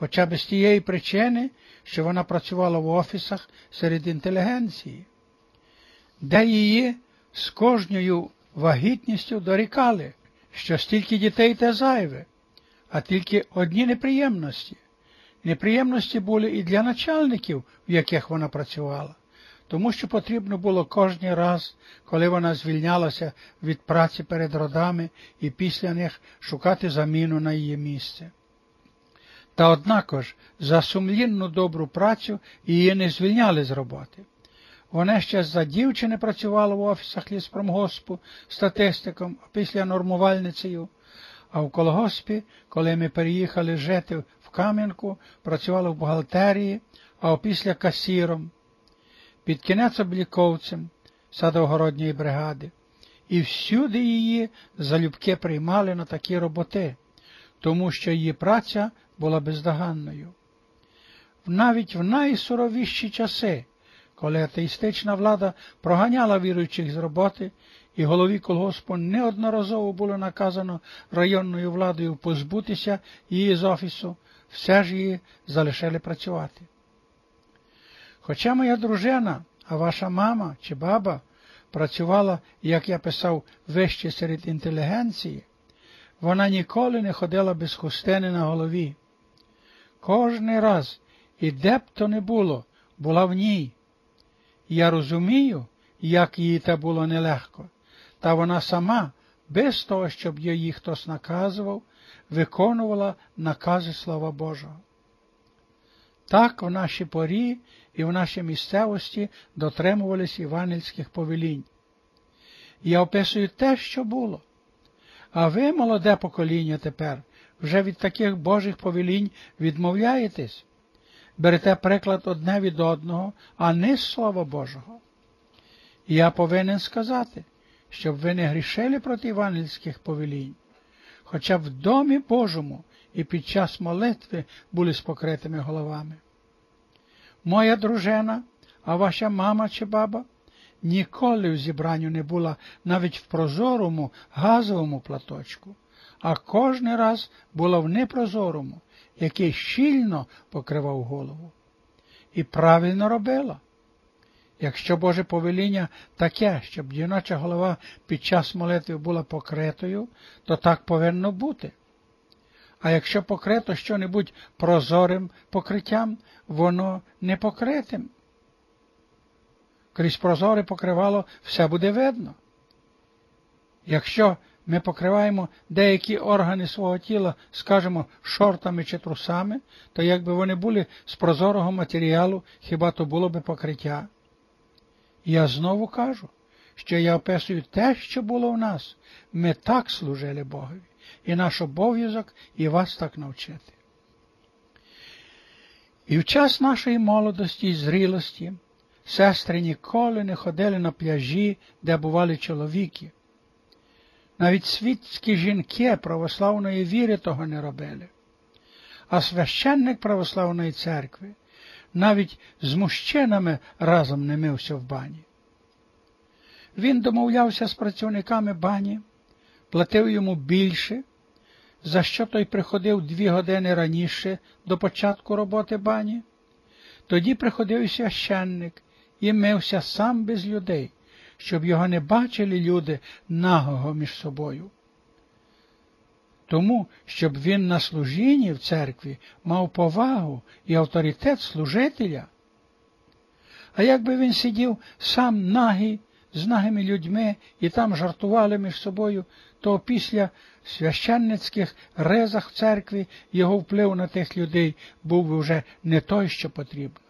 хоча б з тієї причини, що вона працювала в офісах серед інтелігенції, де її з кожною вагітністю дорікали, що стільки дітей те зайве, а тільки одні неприємності. Неприємності були і для начальників, в яких вона працювала, тому що потрібно було кожен раз, коли вона звільнялася від праці перед родами і після них шукати заміну на її місце. Та однакож за сумлінну добру працю її не звільняли з роботи. Вона ще за дівчини працювала в офісах ліспромгоспу статистиком, а після нормувальницею, а в колгоспі, коли ми переїхали жити в Кам'янку, працювала в бухгалтерії, а опісля касіром, під кінець обліковцем садовгородньої бригади, і всюди її залюбки приймали на такі роботи, тому що її праця була бездоганною. Навіть в найсуровіші часи, коли атеїстична влада проганяла віруючих з роботи, і голові колгоспу неодноразово було наказано районною владою позбутися її з офісу, все ж її залишили працювати. Хоча моя дружина, а ваша мама чи баба працювала, як я писав, вище серед інтелігенції, вона ніколи не ходила без хустини на голові. Кожний раз, і де б то не було, була в ній. Я розумію, як їй те було нелегко, та вона сама, без того, щоб її хтось наказував, виконувала накази Слова Божого. Так в нашій порі і в нашій місцевості дотримувались івангельських повелінь. Я описую те, що було. А ви, молоде покоління тепер, вже від таких Божих повелінь відмовляєтесь, берете приклад одне від одного, а не з Слова Божого. Я повинен сказати, щоб ви не грішили проти івангельських повелінь, хоча в домі Божому і під час молитви були з покритими головами. Моя дружина, а ваша мама чи баба ніколи в зібранню не була навіть в прозорому газовому платочку, а кожен раз була в непрозорому, який щільно покривав голову. І правильно робила. Якщо Боже повеління таке, щоб жіноча голова під час молитви була покритою, то так повинно бути. А якщо покрито що-небудь прозорим покриттям, воно не покритим. Крізь прозоре покривало все буде видно. Якщо ми покриваємо деякі органи свого тіла, скажімо, шортами чи трусами, то якби вони були з прозорого матеріалу, хіба то було би покриття? Я знову кажу, що я описую те, що було в нас. Ми так служили Богові, і наш обов'язок і вас так навчити. І в час нашої молодості і зрілості сестри ніколи не ходили на пляжі, де бували чоловіки. Навіть світські жінки православної віри того не робили, а священник православної церкви навіть з мужчинами разом не мився в бані. Він домовлявся з працівниками бані, платив йому більше, за що той приходив дві години раніше до початку роботи бані. Тоді приходив священник і мився сам без людей, щоб його не бачили люди нагого між собою. Тому, щоб він на служінні в церкві мав повагу і авторитет служителя. А якби він сидів сам нагий, з нагими людьми і там жартували між собою, то після священницьких резах в церкві його вплив на тих людей був би вже не той, що потрібно.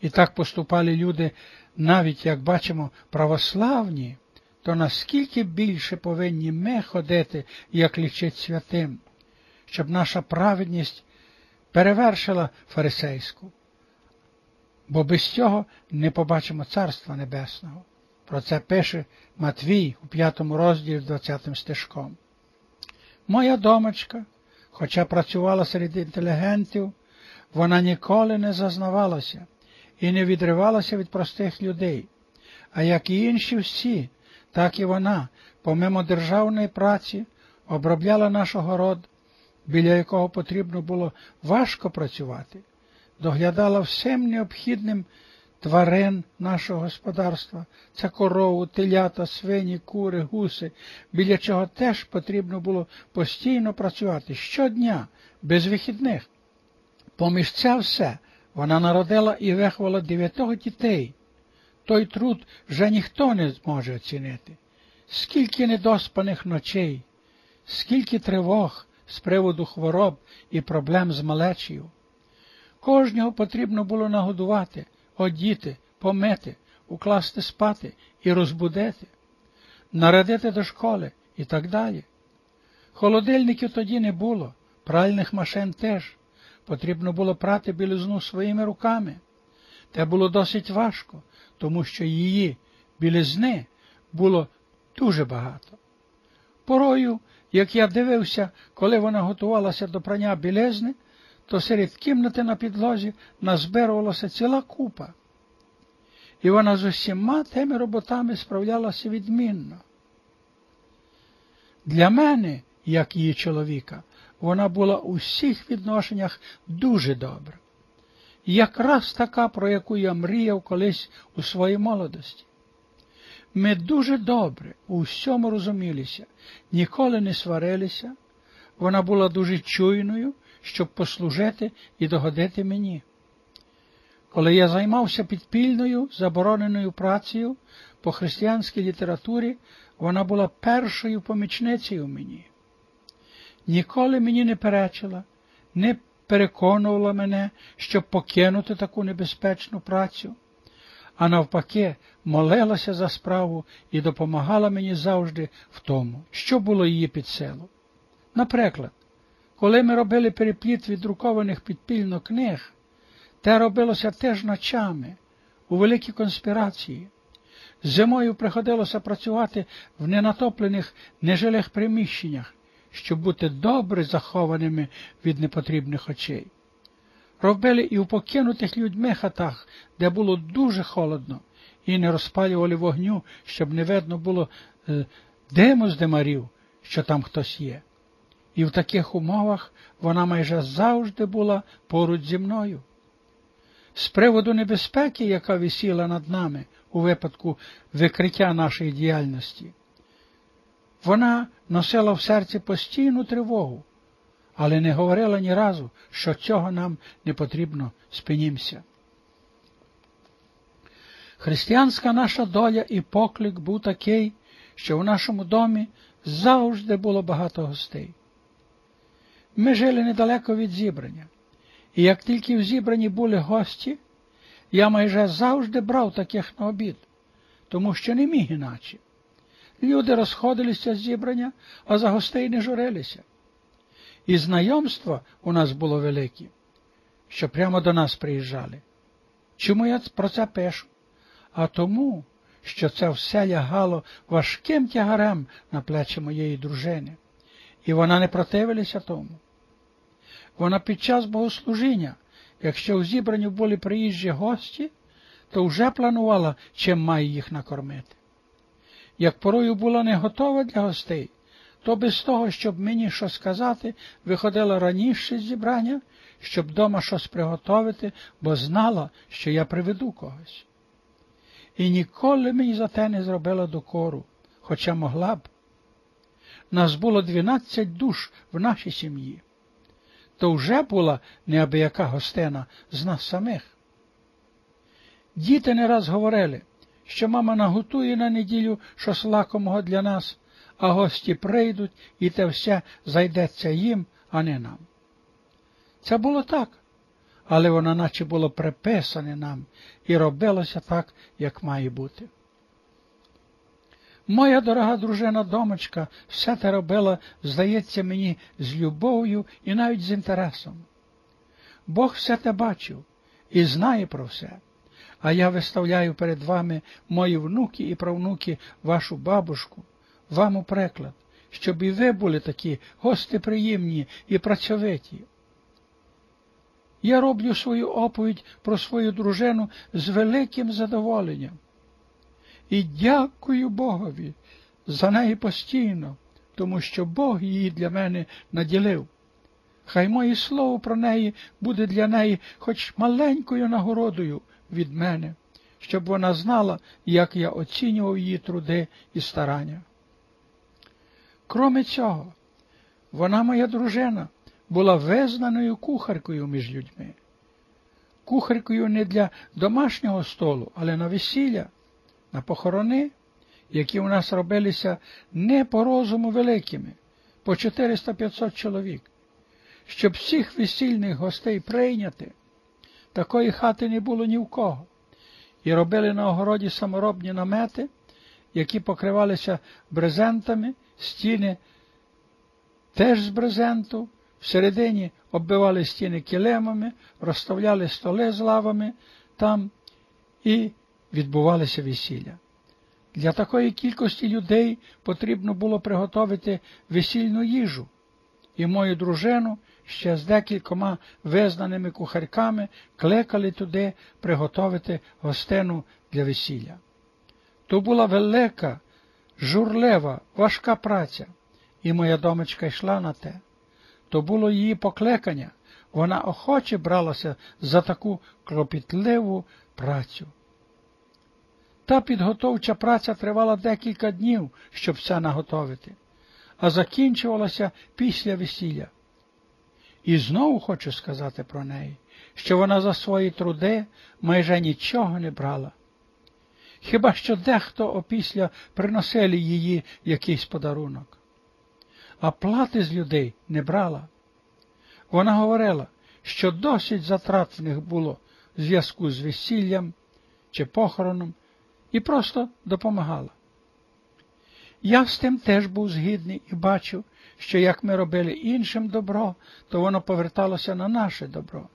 І так поступали люди, навіть, як бачимо, православні, то наскільки більше повинні ми ходити, як лічить святим, щоб наша праведність перевершила фарисейську, бо без цього не побачимо Царства Небесного. Про це пише Матвій у п'ятому розділі 20 стежком. Моя домочка, хоча працювала серед інтелігентів, вона ніколи не зазнавалася і не відривалася від простих людей, а як і інші всі, так і вона, помимо державної праці, обробляла наш город, біля якого потрібно було важко працювати, доглядала всім необхідним тварин нашого господарства, це корову, телята, свині, кури, гуси, біля чого теж потрібно було постійно працювати щодня, без вихідних. Поміж це все вона народила і виховала дев'ятого дітей. Той труд вже ніхто не зможе оцінити. Скільки недоспаних ночей, скільки тривог з приводу хвороб і проблем з малечею. Кожного потрібно було нагодувати, одіти, помити, укласти спати і розбудити, нарадити до школи і так далі. Холодильників тоді не було, пральних машин теж. Потрібно було прати білизну своїми руками. Те було досить важко, тому що її білизни було дуже багато. Порою, як я дивився, коли вона готувалася до прання білизни, то серед кімнати на підлозі назбирувалася ціла купа. І вона з усіма тими роботами справлялася відмінно. Для мене, як її чоловіка, вона була у всіх відношеннях дуже добра. Якраз така, про яку я мріяв колись у своїй молодості. Ми дуже добре у всьому розумілися, ніколи не сварилися, вона була дуже чуйною, щоб послужити і догодити мені. Коли я займався підпільною, забороненою працею по християнській літературі, вона була першою помічницею мені. Ніколи мені не перечила, не переконувала мене, щоб покинути таку небезпечну працю, а навпаки, молилася за справу і допомагала мені завжди в тому, що було її під силу. Наприклад, коли ми робили перепліт від друкованих підпільно книг, те робилося теж ночами, у великій конспірації. Зимою приходилося працювати в ненатоплених нежилих приміщеннях, щоб бути добре захованими від непотрібних очей. Робили і у покинутих людьми хатах, де було дуже холодно, і не розпалювали вогню, щоб не видно було е, диму з димарів, що там хтось є. І в таких умовах вона майже завжди була поруч зі мною. З приводу небезпеки, яка висіла над нами у випадку викриття нашої діяльності, вона носила в серці постійну тривогу, але не говорила ні разу, що цього нам не потрібно спинімся. Християнська наша доля і поклик був такий, що в нашому домі завжди було багато гостей. Ми жили недалеко від зібрання, і як тільки в зібранні були гості, я майже завжди брав таких на обід, тому що не міг іначе. Люди розходилися з зібрання, а за гостей не журилися. І знайомства у нас було велике, що прямо до нас приїжджали. Чому я про це пишу? А тому, що це все лягало важким тягарем на плечі моєї дружини, і вона не противилася тому. Вона під час богослужіння, якщо в зібранні були приїжджі гості, то вже планувала, чим має їх накормити як порою була не готова для гостей, то без того, щоб мені щось сказати, виходила раніше зібрання, щоб дома щось приготовити, бо знала, що я приведу когось. І ніколи мені за те не зробила докору, хоча могла б. Нас було дванадцять душ в нашій сім'ї, то вже була неабияка гостина з нас самих. Діти не раз говорили, що мама наготує на неділю щось лакомого для нас, а гості прийдуть, і те все зайдеться їм, а не нам. Це було так, але воно наче було приписане нам і робилося так, як має бути. Моя дорога дружина домочка все те робила, здається мені, з любов'ю і навіть з інтересом. Бог все те бачив і знає про все а я виставляю перед вами мої внуки і правнуки, вашу бабушку, вам у приклад, щоб і ви були такі гостеприємні і працьовиті. Я роблю свою оповідь про свою дружину з великим задоволенням. І дякую Богові за неї постійно, тому що Бог її для мене наділив. Хай моє слово про неї буде для неї хоч маленькою нагородою від мене, щоб вона знала, як я оцінював її труди і старання. Кроме цього, вона, моя дружина, була визнаною кухаркою між людьми. Кухаркою не для домашнього столу, але на весілля, на похорони, які у нас робилися не по розуму великими, по 400-500 чоловік. Щоб всіх весільних гостей прийняти, такої хати не було ні в кого, і робили на огороді саморобні намети, які покривалися брезентами, стіни теж з брезенту, всередині оббивали стіни килемами, розставляли столи з лавами там і відбувалися весілля. Для такої кількості людей потрібно було приготувати весільну їжу, і мою дружину ще з декількома визнаними кухарьками клекали туди приготовити гостину для весілля. То була велика, журлева, важка праця, і моя домочка йшла на те. То було її покликання, вона охоче бралася за таку кропітливу працю. Та підготовча праця тривала декілька днів, щоб все наготовити, а закінчувалася після весілля. І знову хочу сказати про неї, що вона за свої труди майже нічого не брала. Хіба що дехто опісля приносили її якийсь подарунок, а плати з людей не брала. Вона говорила, що досить затрат в них було в зв'язку з весіллям чи похороном, і просто допомагала. Я з тим теж був згідний і бачив, що як ми робили іншим добро, то воно поверталося на наше добро.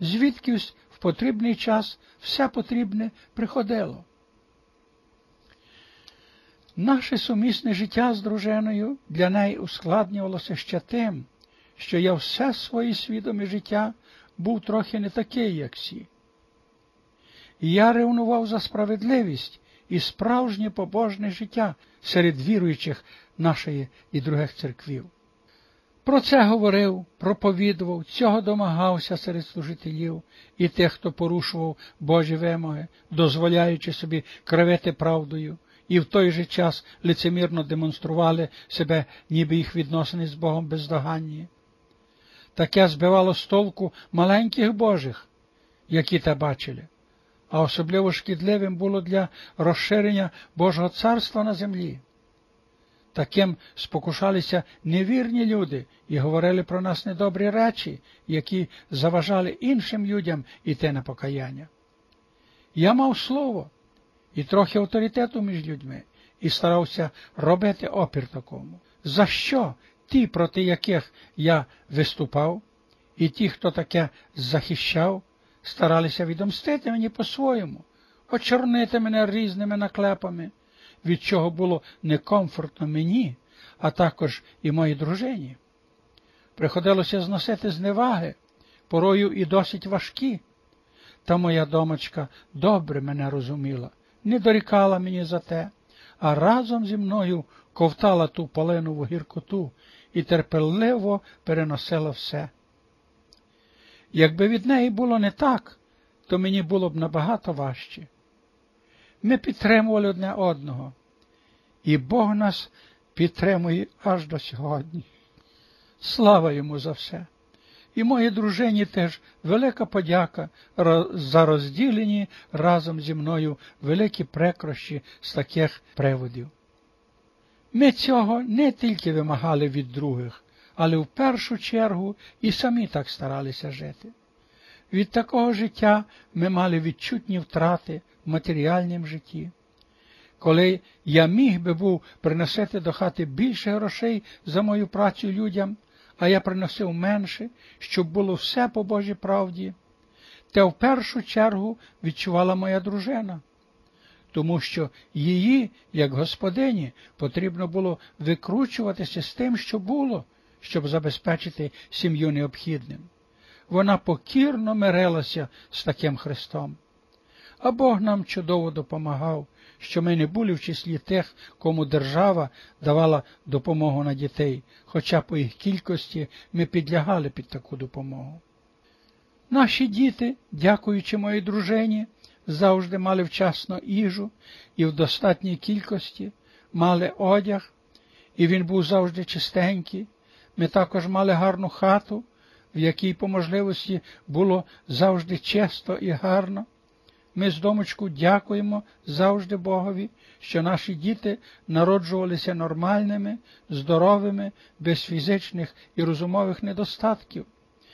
Звідкись в потрібний час все потрібне приходило. Наше сумісне життя з дружиною для неї ускладнювалося ще тим, що я все своє свідоме життя був трохи не такий, як всі. Я ревнував за справедливість і справжнє побожне життя серед віруючих нашої і других церквів. Про це говорив, проповідував, цього домагався серед служителів і тих, хто порушував Божі вимоги, дозволяючи собі кривити правдою, і в той же час лицемірно демонстрували себе, ніби їх відносини з Богом бездоганні. Таке збивало з толку маленьких Божих, які те бачили а особливо шкідливим було для розширення Божого царства на землі. Таким спокушалися невірні люди і говорили про нас недобрі речі, які заважали іншим людям іти на покаяння. Я мав слово і трохи авторитету між людьми і старався робити опір такому. За що ті, проти яких я виступав, і ті, хто таке захищав, старалися відомстити мені по-своєму, очорнити мене різними наклепами, від чого було некомфортно мені, а також і моїй дружині. Приходилося зносити зневаги, порою і досить важкі. Та моя домочка добре мене розуміла, не дорікала мені за те, а разом зі мною ковтала ту полинову гіркоту і терпеливо переносила все. Якби від неї було не так, то мені було б набагато важче. Ми підтримували одне одного, і Бог нас підтримує аж до сьогодні. Слава йому за все. І моїй дружині теж велика подяка за розділені разом зі мною великі прекрощі з таких приводів. Ми цього не тільки вимагали від других, але в першу чергу і самі так старалися жити. Від такого життя ми мали відчутні втрати в матеріальному житті. Коли я міг би був приносити до хати більше грошей за мою працю людям, а я приносив менше, щоб було все по Божій правді, те в першу чергу відчувала моя дружина, тому що її, як господині, потрібно було викручуватися з тим, що було, щоб забезпечити сім'ю необхідним. Вона покірно мирилася з таким Христом. А Бог нам чудово допомагав, що ми не були в числі тих, кому держава давала допомогу на дітей, хоча по їх кількості ми підлягали під таку допомогу. Наші діти, дякуючи моїй дружині, завжди мали вчасно їжу і в достатній кількості, мали одяг, і він був завжди чистенький. Ми також мали гарну хату, в якій по можливості було завжди чисто і гарно. Ми з домочку дякуємо завжди Богові, що наші діти народжувалися нормальними, здоровими, без фізичних і розумових недостатків.